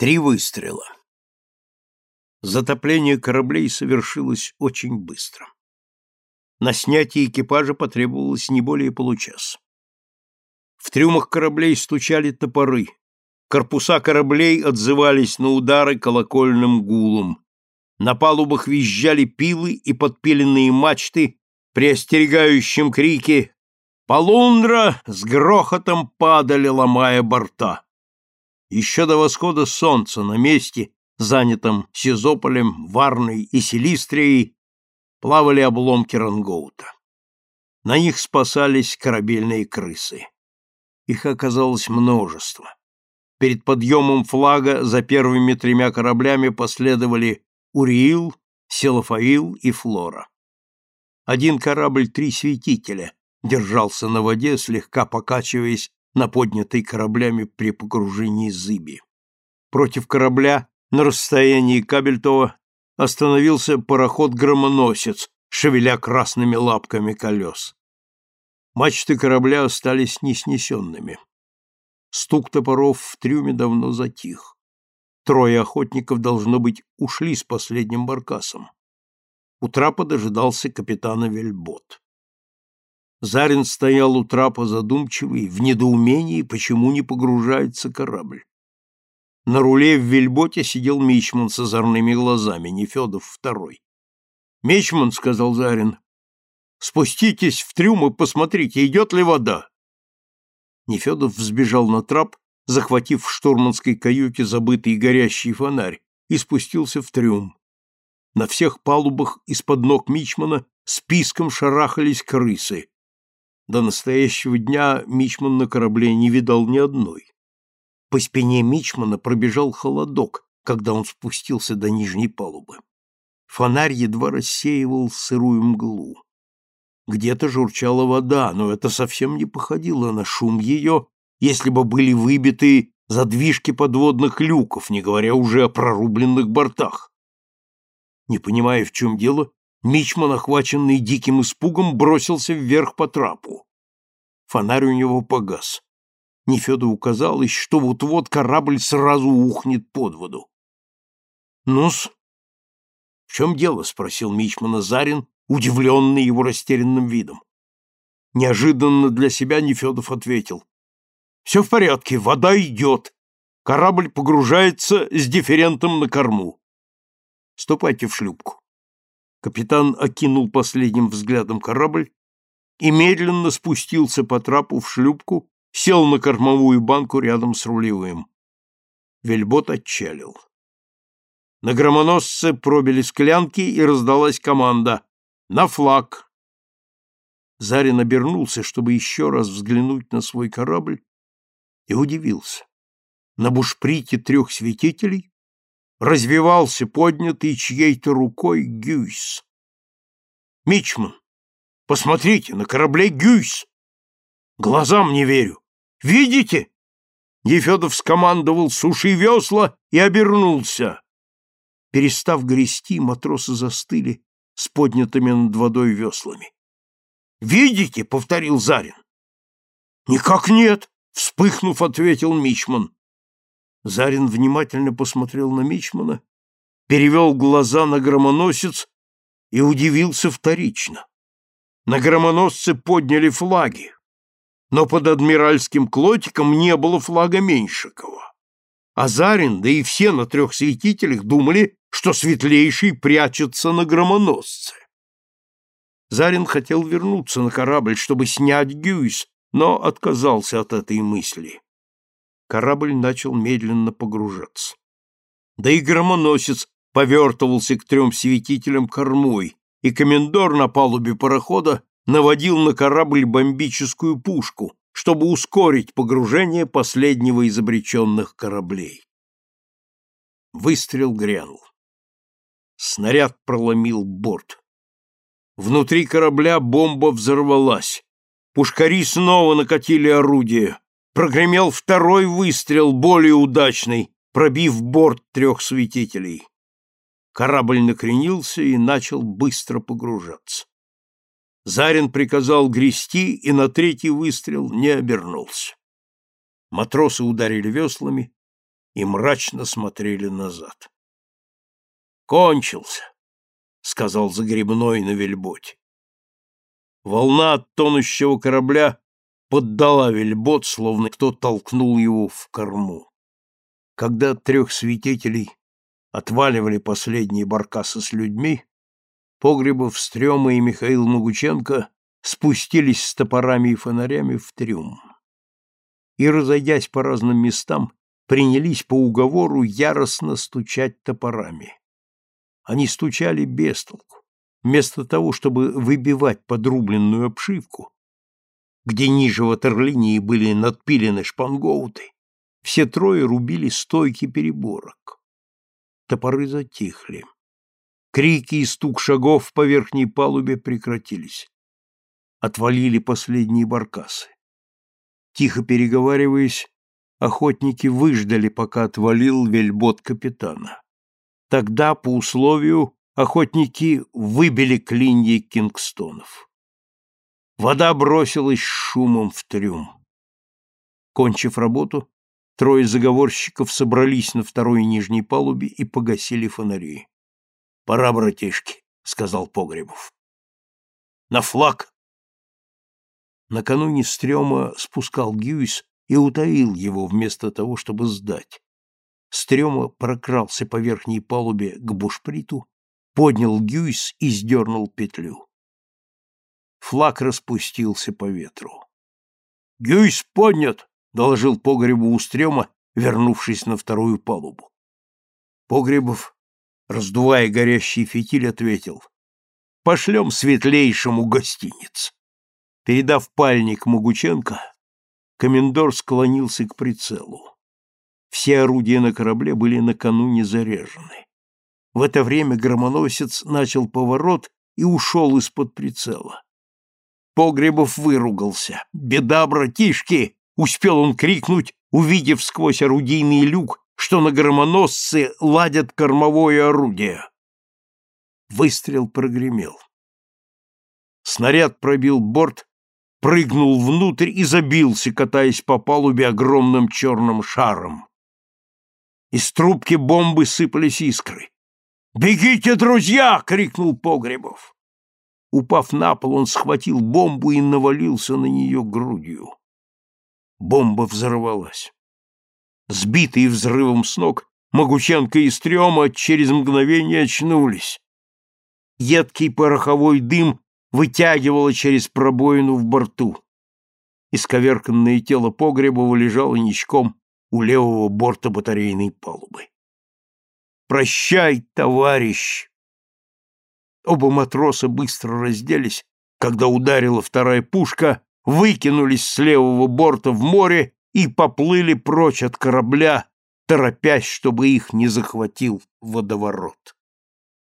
Три выстрела. Затопление кораблей совершилось очень быстро. На снятие экипажа потребовалось не более получаса. В трюмах кораблей стучали топоры. Корпуса кораблей отзывались на удары колокольным гулом. На палубах визжали пилы и подпиленные мачты при остерегающем крике «Полундра!» с грохотом падали, ломая борта. Еще до восхода солнца на месте, занятом Сизополем, Варной и Селистрией, плавали обломки рангоута. На них спасались корабельные крысы. Их оказалось множество. Перед подъемом флага за первыми тремя кораблями последовали Уриил, Селофаил и Флора. Один корабль «Три светителя» держался на воде, слегка покачиваясь на поднятой кораблями при погружении зыби. Против корабля на расстоянии Кабельтова остановился пароход-громоносец, шевеля красными лапками колес. Мачты корабля остались неснесенными. Стук топоров в трюме давно затих. Трое охотников, должно быть, ушли с последним баркасом. У трапа дожидался капитана Вельбот. Зарин стоял у трапа задумчивый, в недоумении, почему не погружается корабль. На руле в вельботе сидел Мичман с озорными глазами, не Федов второй. «Мичман», — сказал Зарин, — «спуститесь в трюм и посмотрите, идет ли вода». Нефедов взбежал на трап, захватив в штурманской каюте забытый горящий фонарь, и спустился в трюм. На всех палубах из-под ног Мичмана списком шарахались крысы. До настоящего дня Мичман на корабле не видал ни одной. По спине Мичмана пробежал холодок, когда он спустился до нижней палубы. Фонарь едва рассеивал сырую мглу. Где-то журчала вода, но это совсем не походило на шум ее, если бы были выбиты задвижки подводных люков, не говоря уже о прорубленных бортах. Не понимая, в чем дело, Мичман, охваченный диким испугом, бросился вверх по трапу. Фонарь у него погас. Нефедову казалось, что вот-вот корабль сразу ухнет под воду. «Ну-с, в чем дело?» — спросил Мичмана Зарин, удивленный его растерянным видом. Неожиданно для себя Нефедов ответил. «Все в порядке, вода идет. Корабль погружается с дифферентом на корму. Ступайте в шлюпку». Капитан окинул последним взглядом корабль и медленно спустился по трапу в шлюпку, сел на кормовую банку рядом с рулевым. Вельбот отчалил. На громоносце пробили склянки, и раздалась команда «На флаг!». Зарин обернулся, чтобы еще раз взглянуть на свой корабль, и удивился. На бушприте трех святителей развивался поднятый чьей-то рукой гюйс. «Мичман, посмотрите, на корабле гюйс!» Глазам не верю. Видите? Ефедов скомандовал «Суши весла» и обернулся. Перестав грести, матросы застыли с поднятыми над водой веслами. «Видите?» — повторил Зарин. «Никак нет!» — вспыхнув, ответил Мичман. Зарин внимательно посмотрел на Мичмана, перевел глаза на громоносец и удивился вторично. На громоносце подняли флаги но под адмиральским клотиком не было флага Меньшикова. Азарин, да и все на трех святителях думали, что светлейший прячется на громоносце. Зарин хотел вернуться на корабль, чтобы снять Гюйс, но отказался от этой мысли. Корабль начал медленно погружаться. Да и громоносец повертывался к трем святителям кормой, и комендор на палубе парохода наводил на корабль бомбическую пушку, чтобы ускорить погружение последнего из обреченных кораблей. Выстрел грянул. Снаряд проломил борт. Внутри корабля бомба взорвалась. Пушкари снова накатили орудие. Прогремел второй выстрел, более удачный, пробив борт трех светителей. Корабль накренился и начал быстро погружаться. Зарин приказал грести и на третий выстрел не обернулся. Матросы ударили веслами, и мрачно смотрели назад. «Кончился», — сказал Загребной на вельботе. Волна от тонущего корабля поддала вельбот, словно кто толкнул его в корму. Когда трех свидетелей отваливали последние баркасы с людьми, Погребов, Стрёма и Михаил Могученко спустились с топорами и фонарями в трюм. И, разойдясь по разным местам, принялись по уговору яростно стучать топорами. Они стучали без толку. Вместо того, чтобы выбивать подрубленную обшивку, где ниже ватерлинии были надпилены шпангоуты, все трое рубили стойки переборок. Топоры затихли. Крики и стук шагов по верхней палубе прекратились. Отвалили последние баркасы. Тихо переговариваясь, охотники выждали, пока отвалил вельбот капитана. Тогда, по условию, охотники выбили клинья кингстонов. Вода бросилась шумом в трюм. Кончив работу, трое заговорщиков собрались на второй нижней палубе и погасили фонари. — Пора, братишки, — сказал Погребов. — На флаг! Накануне Стрёма спускал Гюйс и утаил его вместо того, чтобы сдать. Стрёма прокрался по верхней палубе к бушприту, поднял гюйс и сдернул петлю. Флаг распустился по ветру. «Гюйс поднят!» — доложил Погребу у стрёма, вернувшись на вторую палубу. Погребов, раздувая горящий фитиль, ответил. «Пошлем светлейшему гостиниц». Передав пальник Могученко, комендор склонился к прицелу. Все орудия на корабле были накануне заряжены. В это время громоносец начал поворот и ушел из-под прицела. Погребов выругался. «Беда, братишки!» — успел он крикнуть, увидев сквозь орудийный люк, что на громоносце ладят кормовое орудие. Выстрел прогремел. Снаряд пробил борт, прыгнул внутрь и забился, катаясь по палубе огромным черным шаром. Из трубки бомбы сыпались искры. «Бегите, друзья!» — крикнул Погребов. Упав на пол, он схватил бомбу и навалился на нее грудью. Бомба взорвалась. Сбитые взрывом с ног, Могученко и Стрёма через мгновение очнулись. Едкий пороховой дым вытягивало через пробоину в борту. Исковерканное тело Погребова лежало ничком у левого борта батарейной палубы. «Прощай, товарищ!» Оба матроса быстро разделись, когда ударила вторая пушка, выкинулись с левого борта в море и поплыли прочь от корабля, торопясь, чтобы их не захватил водоворот.